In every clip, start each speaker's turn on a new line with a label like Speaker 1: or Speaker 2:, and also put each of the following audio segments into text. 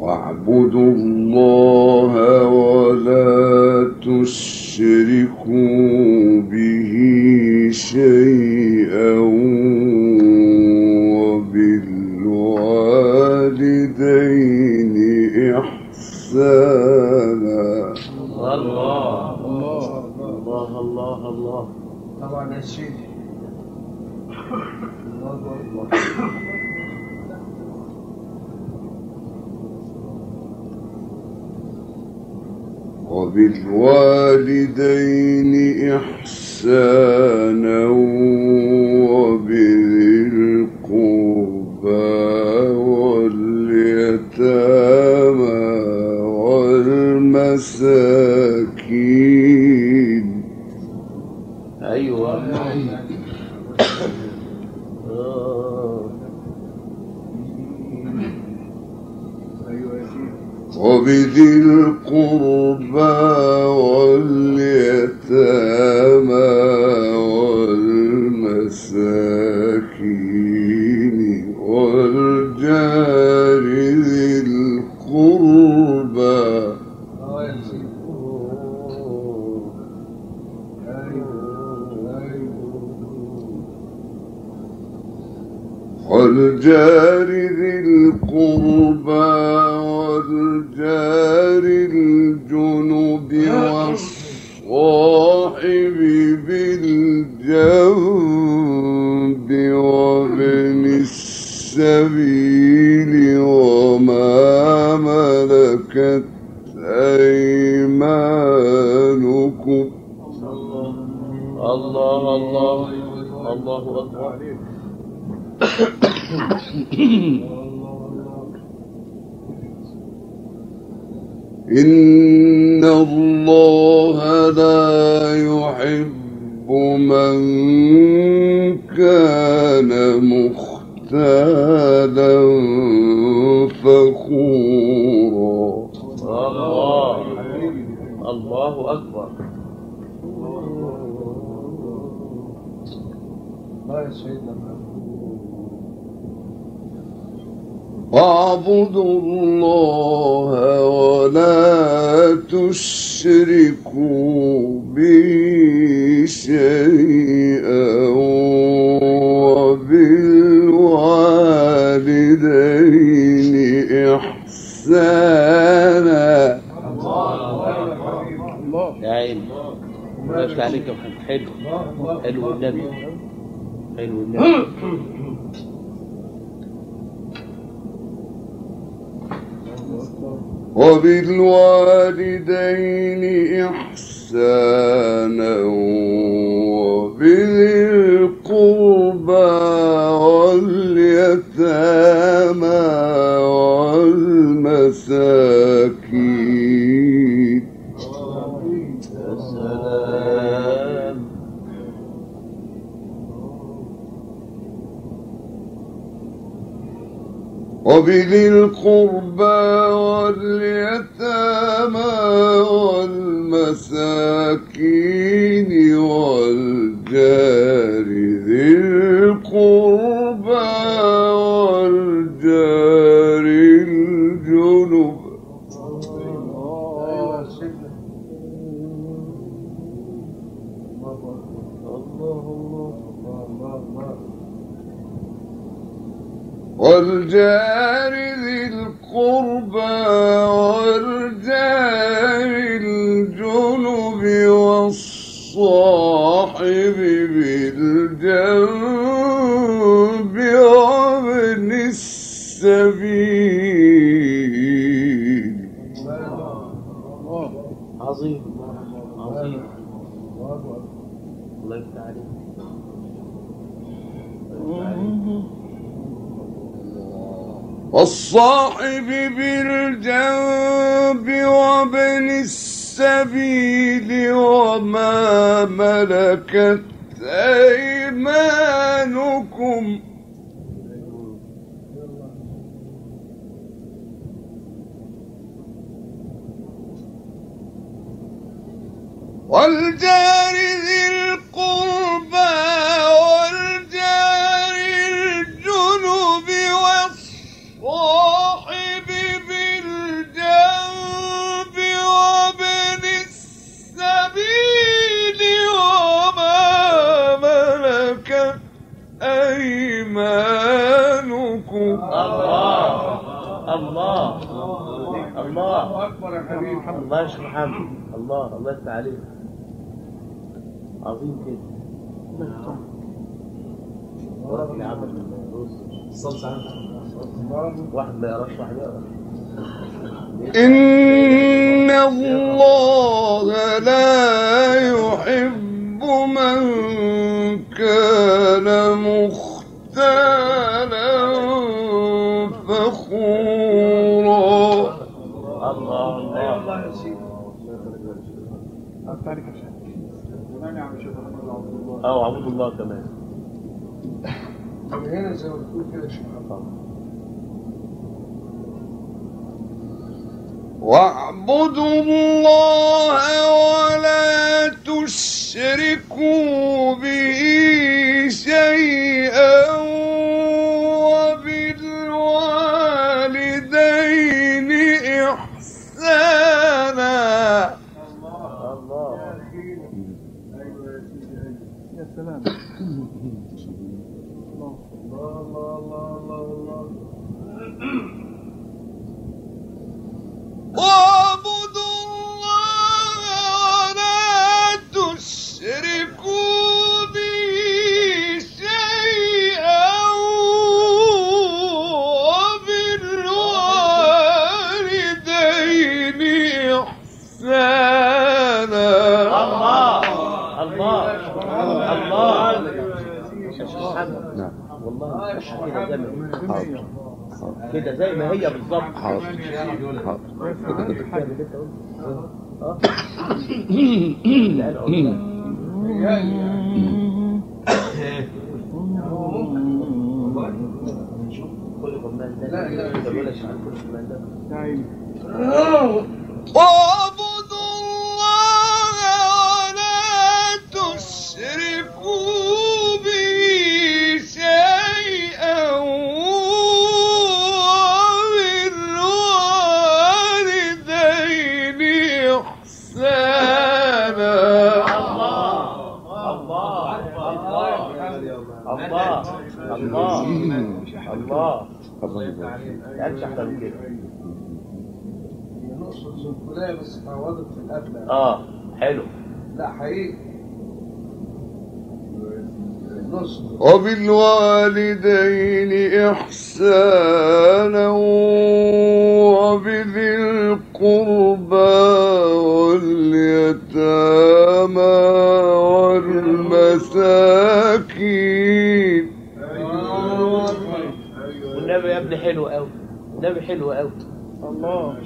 Speaker 1: واعبدوا الله وبالوالدين إحسانا أيمانكم؟
Speaker 2: الله الله الله اكبر
Speaker 1: إن الله لا يحب من كان مختالا فخورا.
Speaker 2: الله الله اكبر
Speaker 3: لا يا سيدنا
Speaker 1: واعبدوا الله ولا تشركوا به شيئا وبالوالدين إحسانا
Speaker 2: يا عيني ماشي عليك يا محمد. حلو. حلو النبي حلو النبي
Speaker 1: وبالوالدين إحسانا وبذي القربى واليتامى وبذي القربى واليتامى والمساكين والجار ذي القربى والجار الجنب
Speaker 3: أيوة
Speaker 1: والجار ذي القربى والجار الجنب والصاحب بالجنب وابن السبيل.
Speaker 2: عظيم عظيم. الله يفتح عليك.
Speaker 1: والصاحب بالجنب وابن السبيل وما ملكت أيمانكم والجار
Speaker 2: الله الله
Speaker 3: اكبر يا حبيبي
Speaker 2: الله يشفي محمد الله الله يفتح عليك عظيم كده وربنا عمل واحد ما يقراش واحد. يقرا
Speaker 1: إن الله
Speaker 2: اه عبد الله كمان
Speaker 3: من هنا زي ما بتقول كده محمد
Speaker 1: واعبدوا الله
Speaker 3: يا
Speaker 2: كده زي ما
Speaker 1: حاضر
Speaker 2: كده زي ما هي بالظبط
Speaker 1: حاضر حاضر
Speaker 2: انت قلته. اه لا، لا،
Speaker 3: لا، لا.
Speaker 1: الله يبارك
Speaker 2: احسن من كده
Speaker 3: نقصد سنكولية بس اتعوضت في القفلة
Speaker 2: اه حلو
Speaker 3: لا حقيقي
Speaker 1: وبالوالدين إحسانا وبذي القربى واليتامى والمساكين
Speaker 2: ابني حلو قوي. النبي حلو قوي. الله.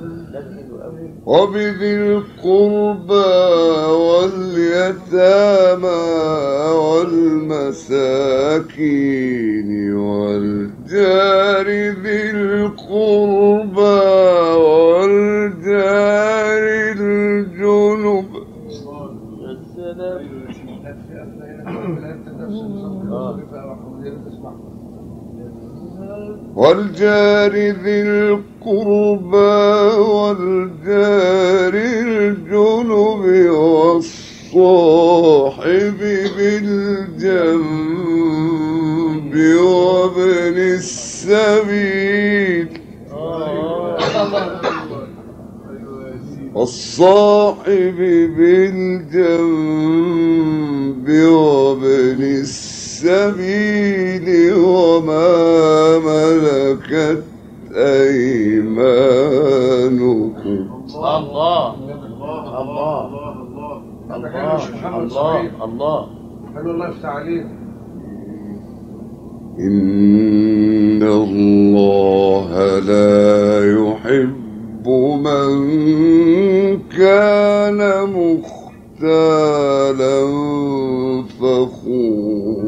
Speaker 2: النبي حلو قوي.
Speaker 1: وبذي القربى واليتامى والمساكين والجار ذي القربى والجار الجنب
Speaker 2: يا سلام
Speaker 1: والجار ذي القربى والجار الجنب والصاحب بالجنب وابن السبيل. والصاحب بالجنب وابن السبيل. وما ملكت أيمانكم
Speaker 2: الله. الله الله الله الله
Speaker 3: حلو الله يفتح عليك
Speaker 1: إن الله لا يحب من كان مختالا فخورا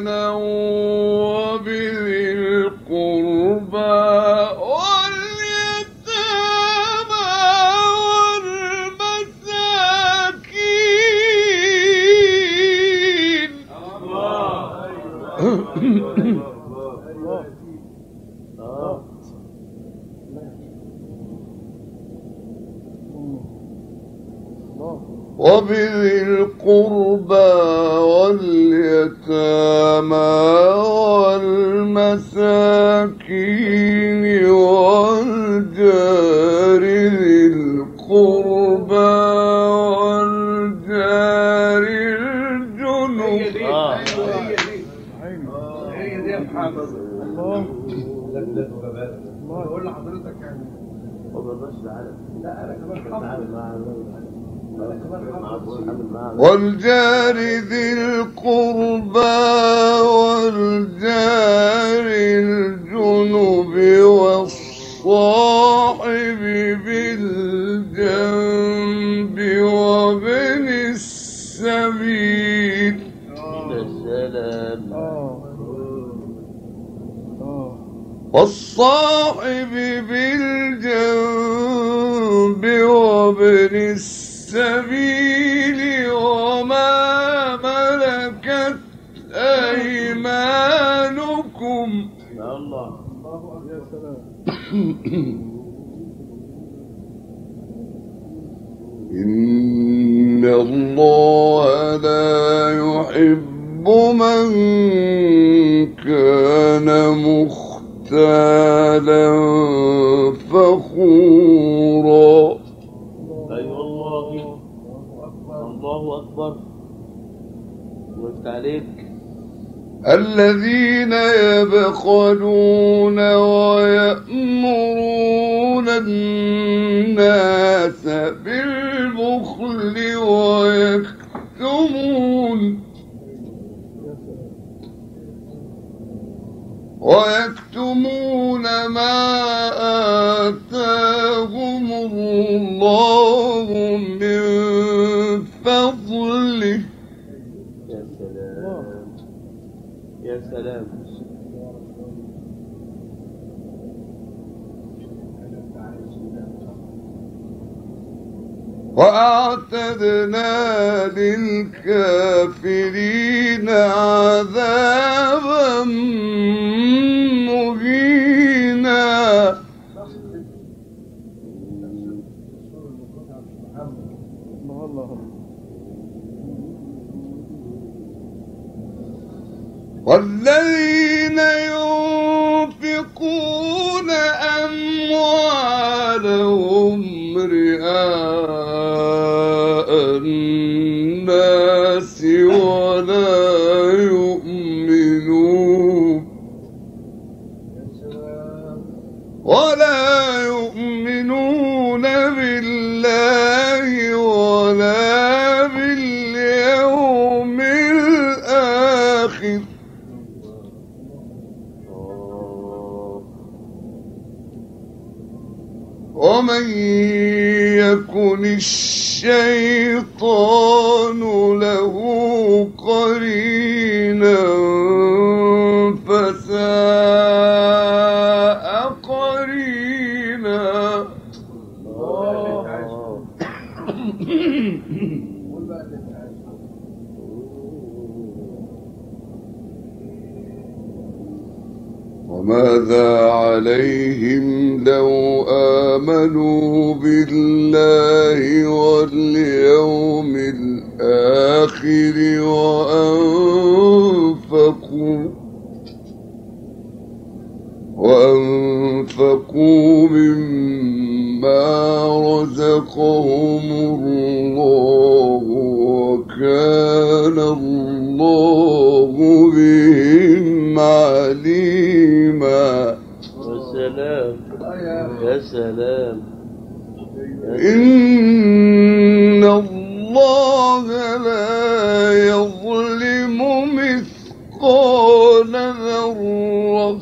Speaker 1: إحسانا واليتامى والمساكين والجار ذي القربى والجار الجنب
Speaker 3: هي دي
Speaker 2: آه.
Speaker 3: ايوه هي دي هي دي يا محمد الله بقول لحضرتك يعني
Speaker 2: هو بالرش العالم
Speaker 3: لا انا كمان
Speaker 1: والجار ذي القربى والجار الجنب والصاحب بالجنب وابن السبيل. والصاحب مختالا فخورا.
Speaker 2: الله عليك.
Speaker 1: الذين يبخلون ويأمرون الناس بالبخل ويكتمون ويكتمون ما آتاهم الله من فضله.
Speaker 2: يا سلام. يا سلام
Speaker 1: وأعتدنا للكافرين عذابا والذين ينفقون أموالهم رئاسا ومن يكن الشيطان له قرينا فساء قرينا. وماذا علي آمنوا بالله واليوم الآخر وأنفقوا وأنفقوا مما رزقهم الله وكان الله بهم عليما
Speaker 2: والسلام يا سلام
Speaker 1: إن الله لا يظلم مثقال ذرة.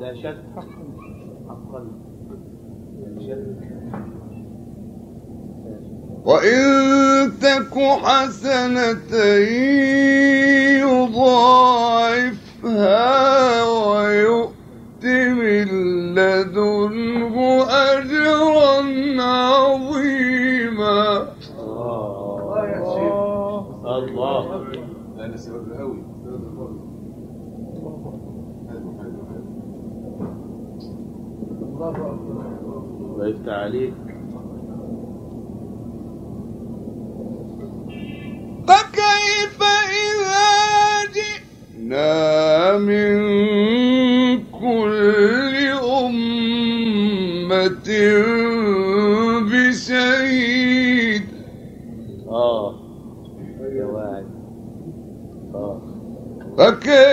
Speaker 2: لا شك. حقا
Speaker 1: وإن تك حسنة يضاعفها ويؤت من لدنه أجرا عظيما
Speaker 3: الله يا سيدي.
Speaker 2: الله
Speaker 4: انا سبب قوي
Speaker 3: الله أكبر
Speaker 2: عليك
Speaker 1: بشهيد.
Speaker 2: اه
Speaker 1: فكيف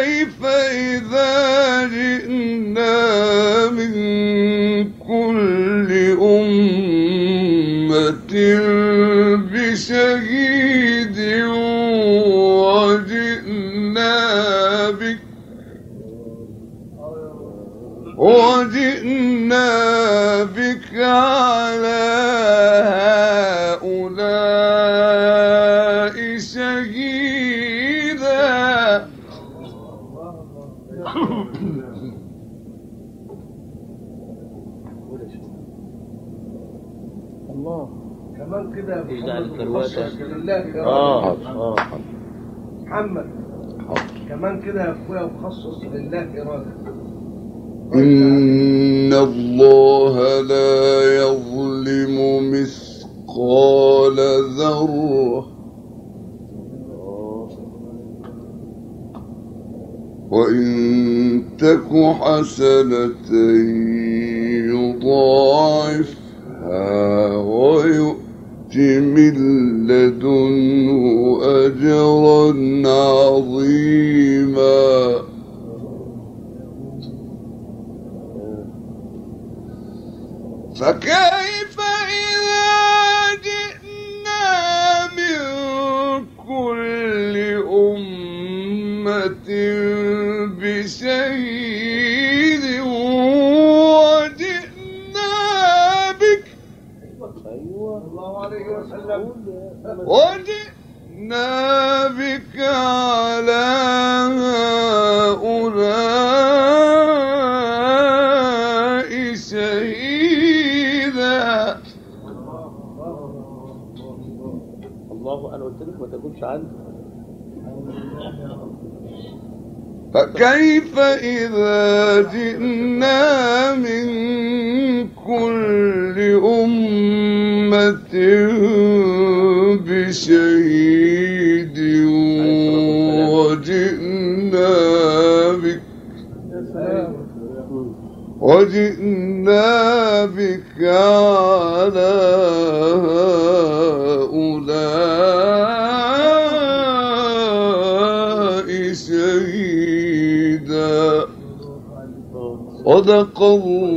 Speaker 1: وجئنا بك على هؤلاء شهيدا.
Speaker 2: الله
Speaker 3: كمان كده
Speaker 2: اه
Speaker 3: محمد. كمان كده يا اخويا مخصص لله إرادة.
Speaker 1: إن الله لا يظلم مثقال ذرة وإن تك حسنة يضاعفها ويؤت من أمة بشهيد وجئنا بك وجئنا بك على هؤلاء شهيدا
Speaker 2: الله انا قلت لك ما تاكلش عنه
Speaker 1: فكيف إذا جئنا من كل أمة بشهيد وجئنا بك وجئنا صدق الله